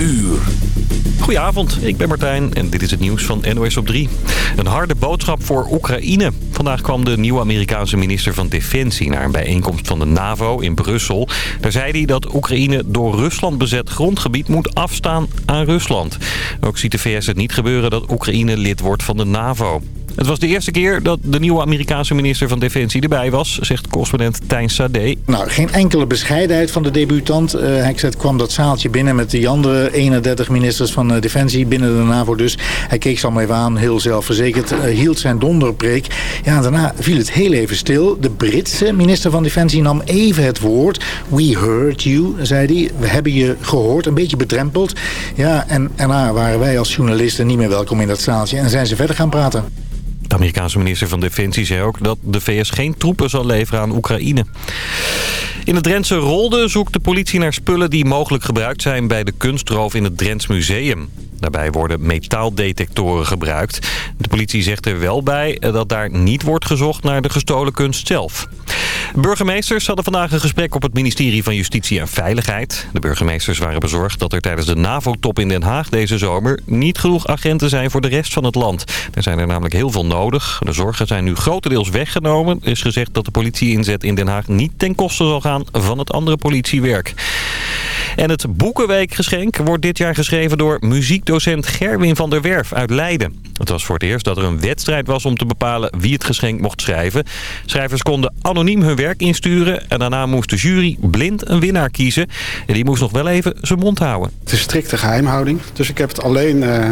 uur. Goedenavond, ik ben Martijn en dit is het nieuws van NOS op 3. Een harde boodschap voor Oekraïne. Vandaag kwam de nieuwe Amerikaanse minister van Defensie naar een bijeenkomst van de NAVO in Brussel. Daar zei hij dat Oekraïne door Rusland bezet grondgebied moet afstaan aan Rusland. Ook ziet de VS het niet gebeuren dat Oekraïne lid wordt van de NAVO. Het was de eerste keer dat de nieuwe Amerikaanse minister van Defensie erbij was, zegt correspondent Tijn Sade. Nou, geen enkele bescheidenheid van de debutant. Uh, hij kwam dat zaaltje binnen met die andere 31 ministers van uh, Defensie binnen de NAVO dus. Hij keek ze allemaal even aan, heel zelfverzekerd, uh, hield zijn donderpreek. Ja, daarna viel het heel even stil. De Britse minister van Defensie nam even het woord. We heard you, zei hij. We hebben je gehoord, een beetje bedrempeld. Ja, en daarna waren wij als journalisten niet meer welkom in dat zaaltje en zijn ze verder gaan praten. De Amerikaanse minister van Defensie zei ook dat de VS geen troepen zal leveren aan Oekraïne. In het Drentse Rolde zoekt de politie naar spullen die mogelijk gebruikt zijn bij de kunstroof in het Drents Museum. Daarbij worden metaaldetectoren gebruikt. De politie zegt er wel bij dat daar niet wordt gezocht naar de gestolen kunst zelf. Burgemeesters hadden vandaag een gesprek op het ministerie van Justitie en Veiligheid. De burgemeesters waren bezorgd dat er tijdens de NAVO-top in Den Haag deze zomer niet genoeg agenten zijn voor de rest van het land. Er zijn er namelijk heel veel nodig. De zorgen zijn nu grotendeels weggenomen. Er is gezegd dat de politie-inzet in Den Haag niet ten koste zal gaan van het andere politiewerk. En het Boekenweekgeschenk wordt dit jaar geschreven door muziekdocent Gerwin van der Werf uit Leiden. Het was voor het eerst dat er een wedstrijd was om te bepalen wie het geschenk mocht schrijven. Schrijvers konden anoniem hun werk insturen en daarna moest de jury blind een winnaar kiezen. En die moest nog wel even zijn mond houden. Het is strikte geheimhouding, dus ik heb het alleen uh,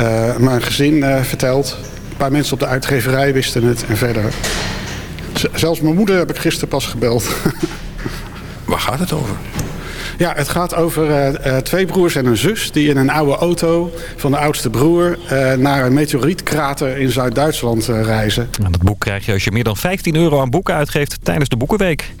uh, mijn gezin uh, verteld. Een paar mensen op de uitgeverij wisten het en verder. Z zelfs mijn moeder heb ik gisteren pas gebeld. Waar gaat het over? Ja, het gaat over uh, twee broers en een zus die in een oude auto van de oudste broer uh, naar een meteorietkrater in Zuid-Duitsland reizen. En het boek krijg je als je meer dan 15 euro aan boeken uitgeeft tijdens de Boekenweek.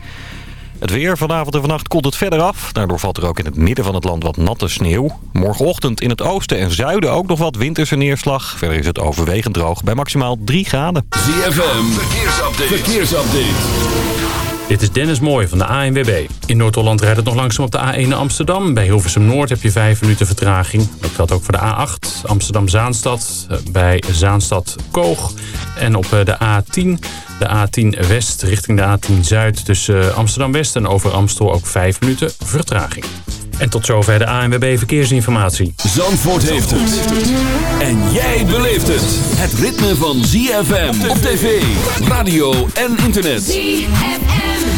Het weer vanavond en vannacht koelt het verder af. Daardoor valt er ook in het midden van het land wat natte sneeuw. Morgenochtend in het oosten en zuiden ook nog wat winterse neerslag. Verder is het overwegend droog bij maximaal 3 graden. ZFM, verkeersupdate. verkeersupdate. Dit is Dennis Mooij van de ANWB. In Noord-Holland rijdt het nog langzaam op de A1 naar Amsterdam. Bij Hilversum Noord heb je 5 minuten vertraging. Dat geldt ook voor de A8 Amsterdam-Zaanstad. Bij Zaanstad-Koog. En op de A10, de A10 West richting de A10 Zuid... tussen Amsterdam-West en over Amstel ook 5 minuten vertraging. En tot zover de ANWB Verkeersinformatie. Zandvoort heeft het. En jij beleeft het. Het ritme van ZFM op tv, radio en internet. ZFM.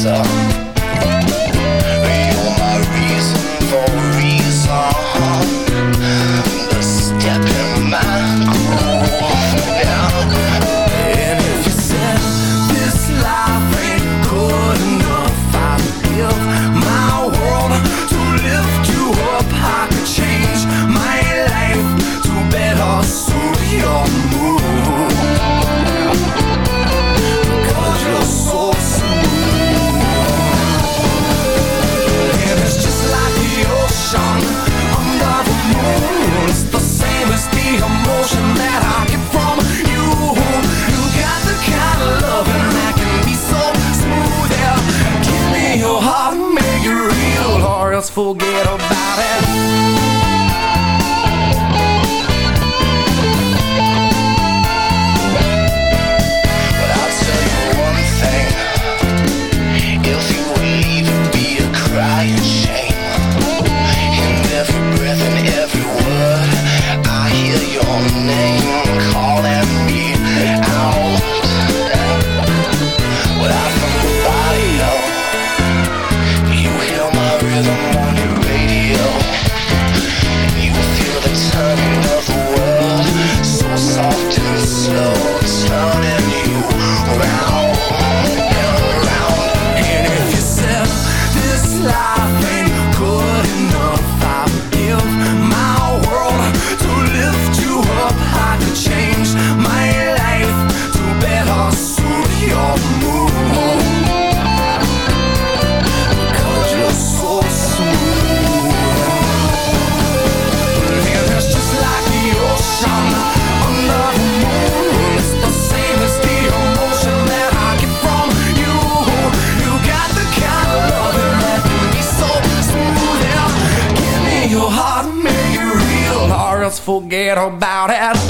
suck forget about it. little about it.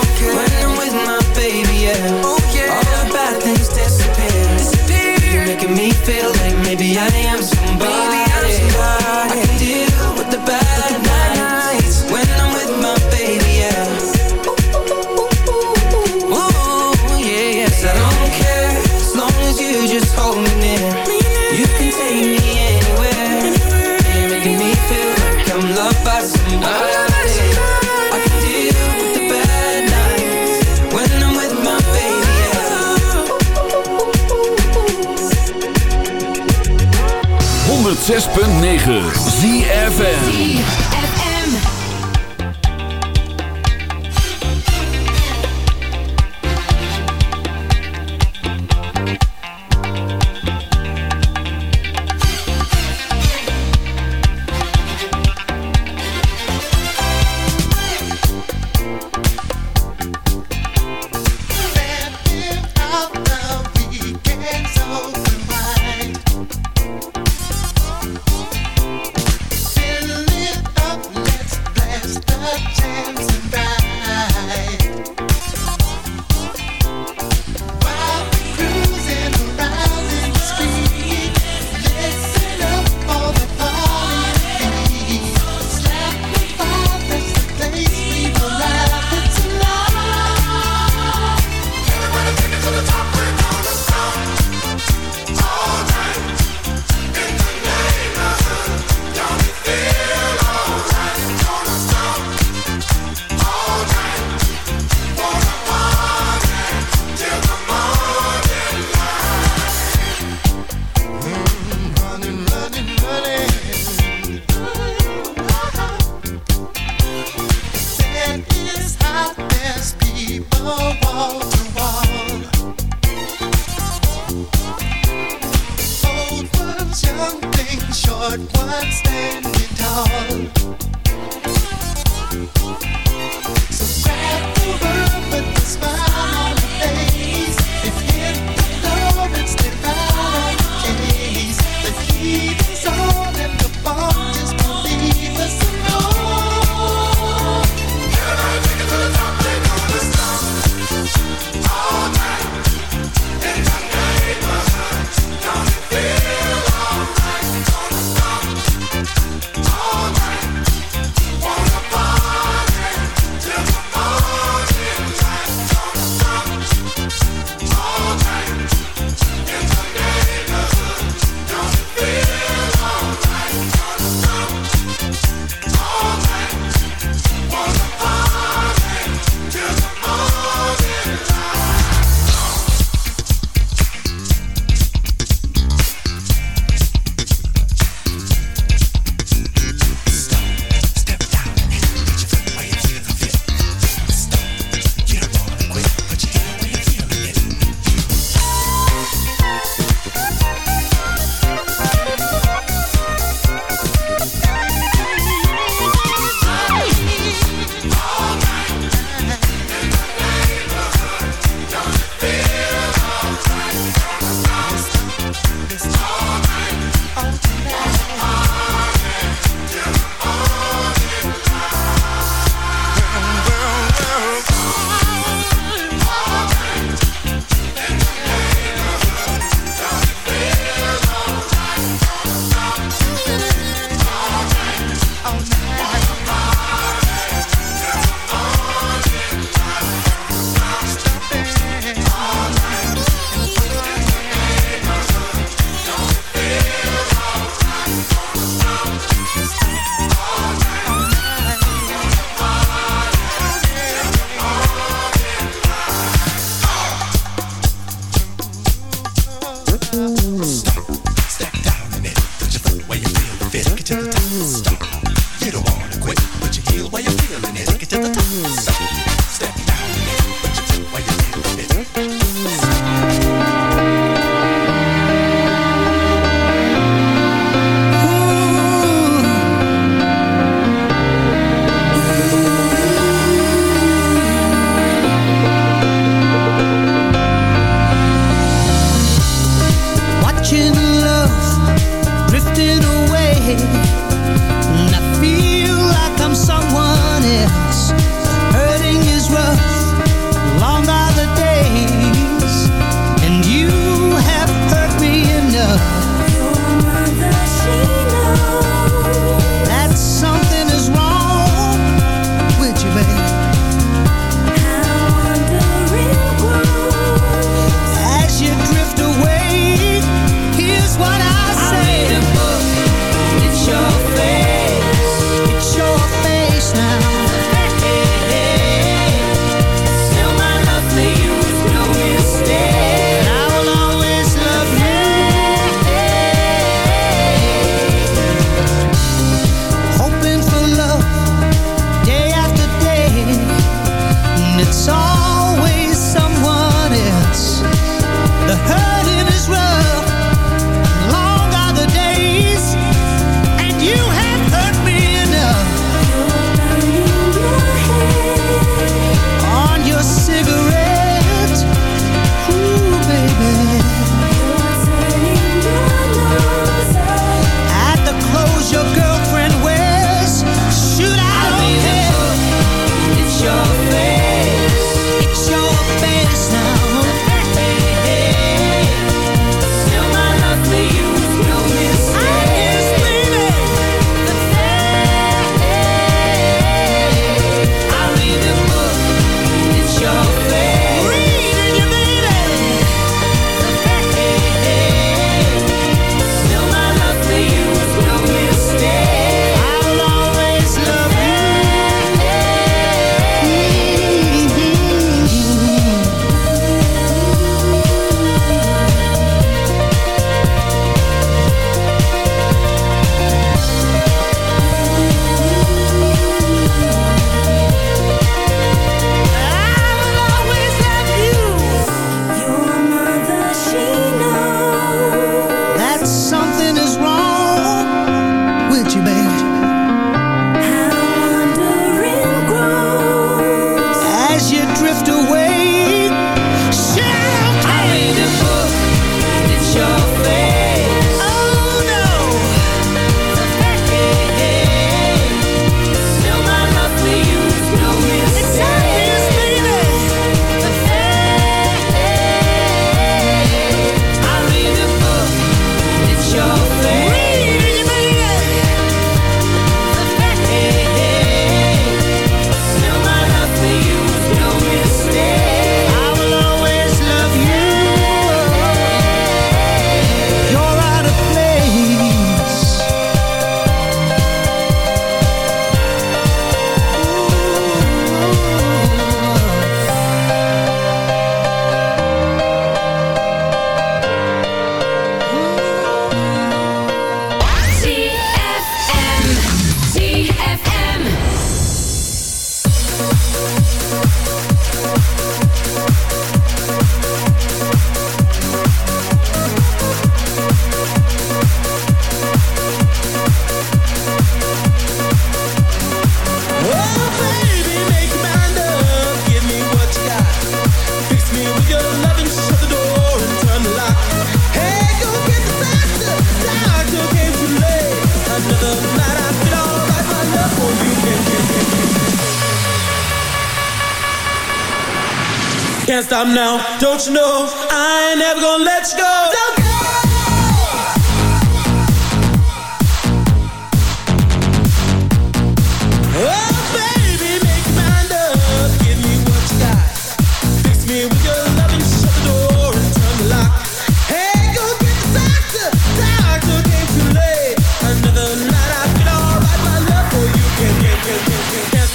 106.9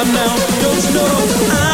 I'm now. Don't know. I'm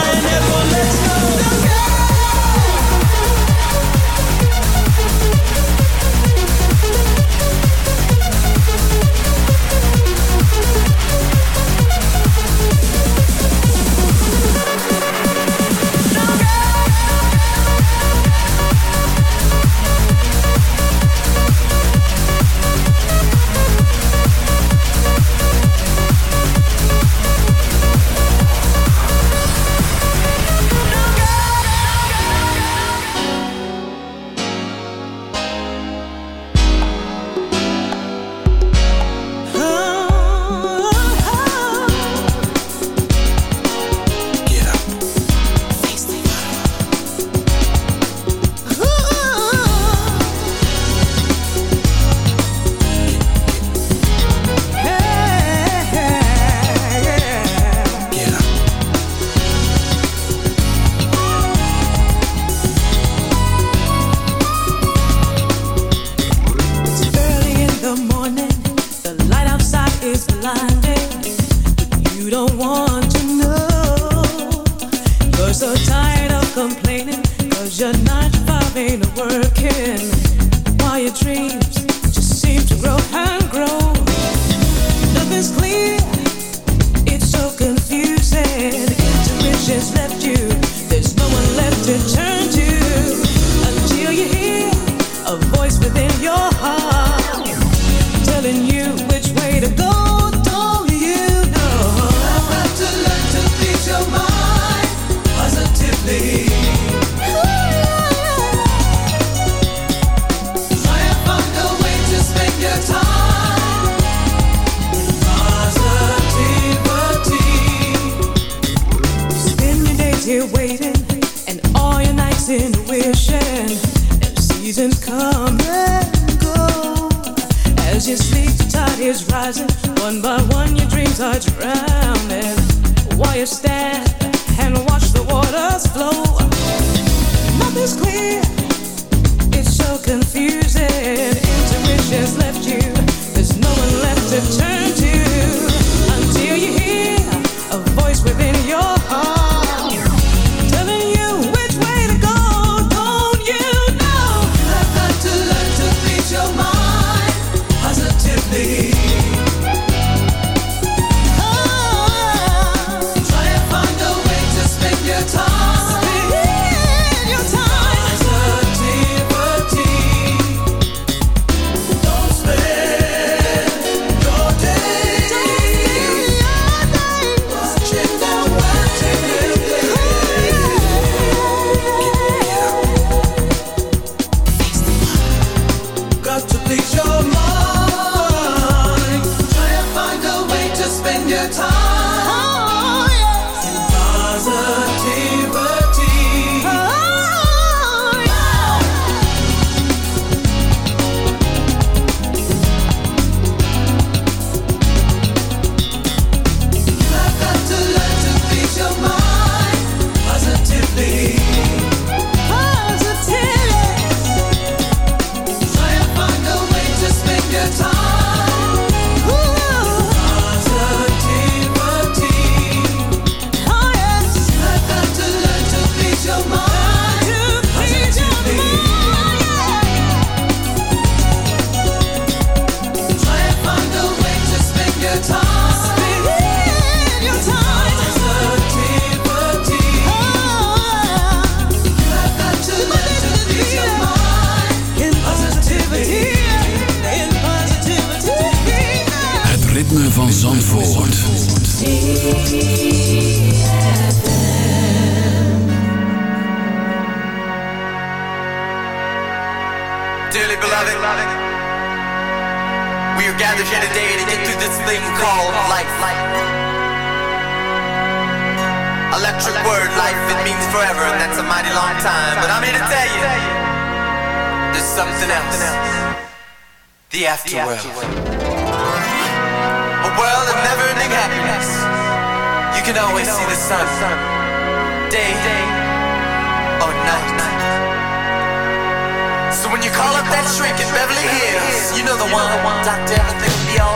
Beverly Hills, you know the one. Doctor, everything will be all.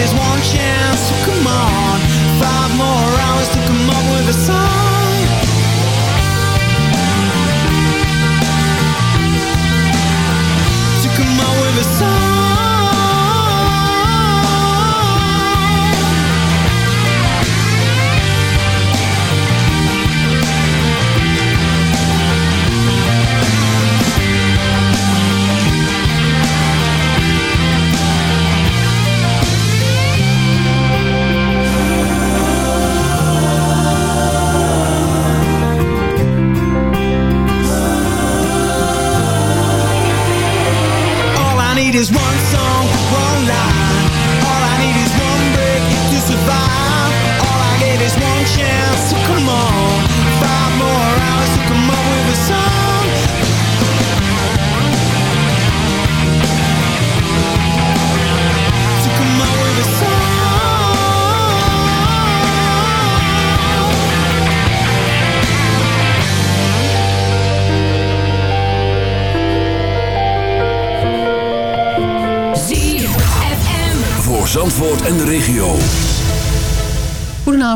Is one chance, so come on. Five more hours to come up with a song. To come up with a song.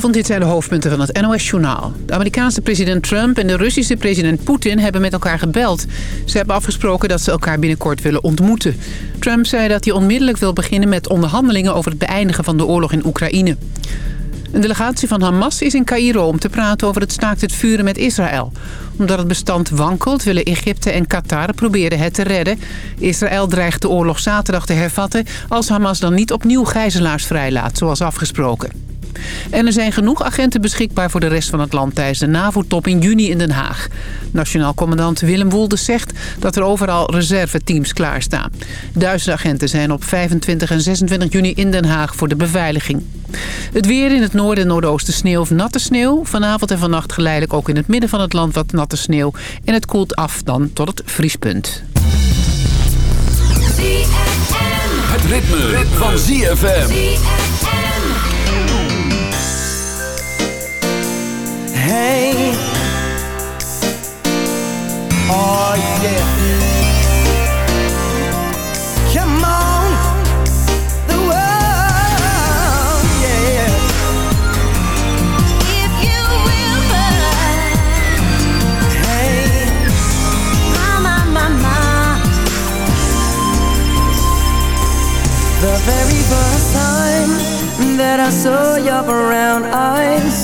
Goedenavond, dit zijn de hoofdpunten van het NOS-journaal. De Amerikaanse president Trump en de Russische president Poetin hebben met elkaar gebeld. Ze hebben afgesproken dat ze elkaar binnenkort willen ontmoeten. Trump zei dat hij onmiddellijk wil beginnen met onderhandelingen over het beëindigen van de oorlog in Oekraïne. Een delegatie van Hamas is in Cairo om te praten over het staakt het vuren met Israël. Omdat het bestand wankelt willen Egypte en Qatar proberen het te redden. Israël dreigt de oorlog zaterdag te hervatten als Hamas dan niet opnieuw gijzelaars vrijlaat, zoals afgesproken. En er zijn genoeg agenten beschikbaar voor de rest van het land tijdens de NAVO-top in juni in Den Haag. Nationaal commandant Willem Wolders zegt dat er overal reserveteams klaarstaan. Duizend agenten zijn op 25 en 26 juni in Den Haag voor de beveiliging. Het weer in het noorden en noordoosten sneeuw of natte sneeuw. Vanavond en vannacht geleidelijk ook in het midden van het land wat natte sneeuw. En het koelt af dan tot het vriespunt. Het ritme, ritme. van ZFM. Hey. Oh yeah. Come on. The world, yeah. If you will, hey. My, my, my, my. The very first time that I saw your brown eyes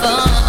fun.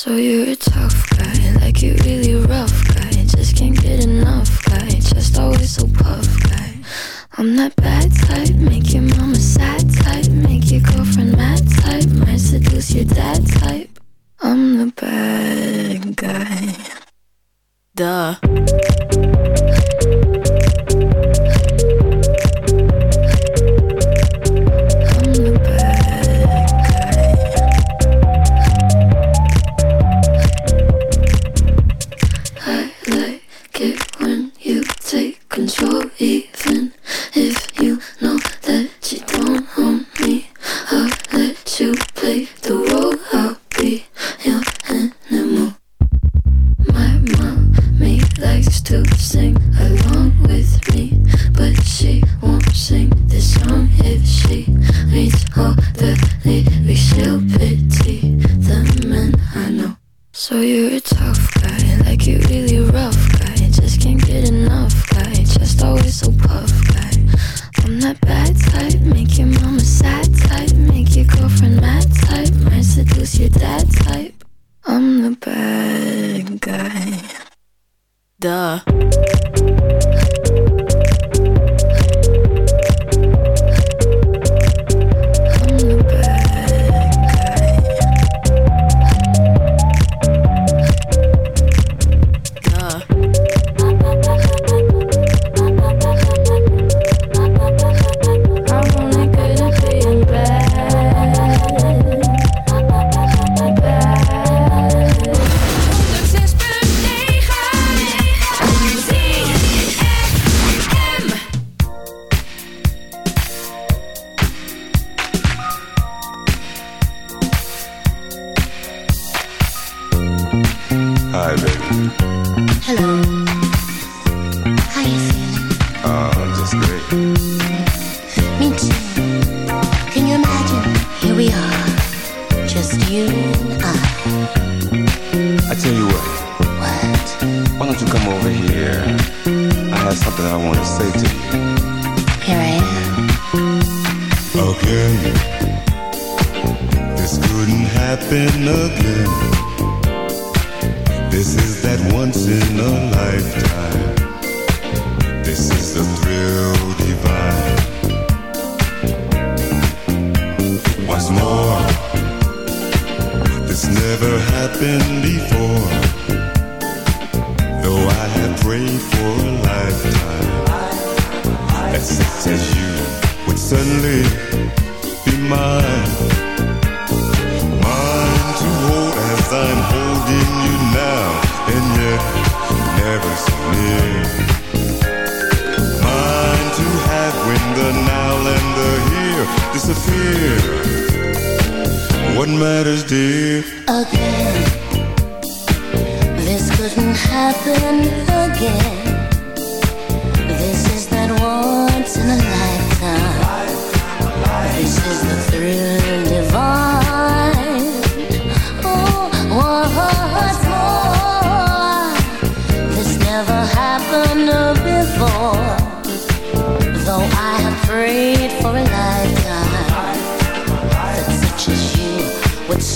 So you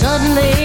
suddenly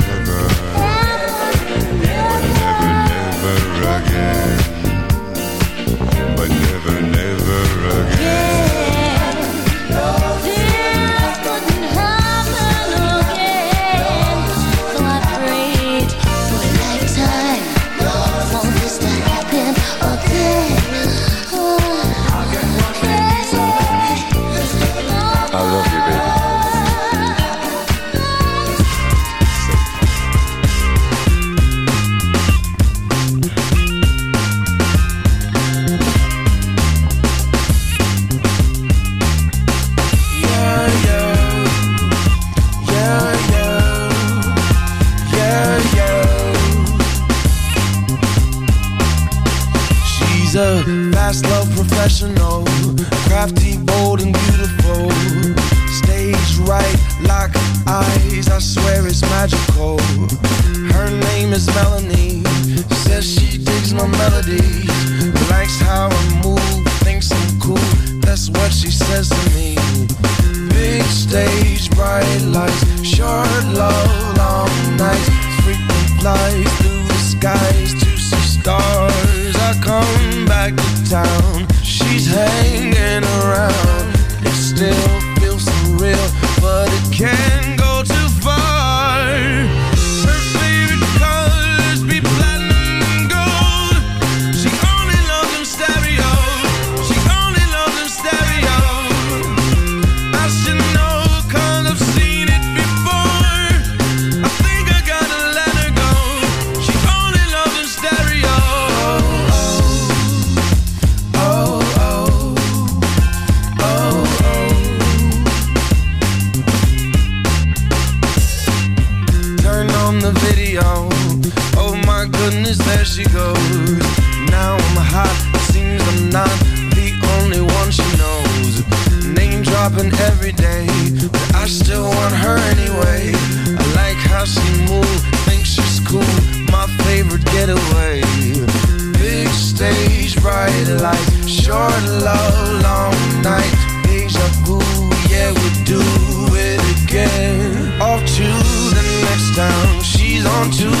on to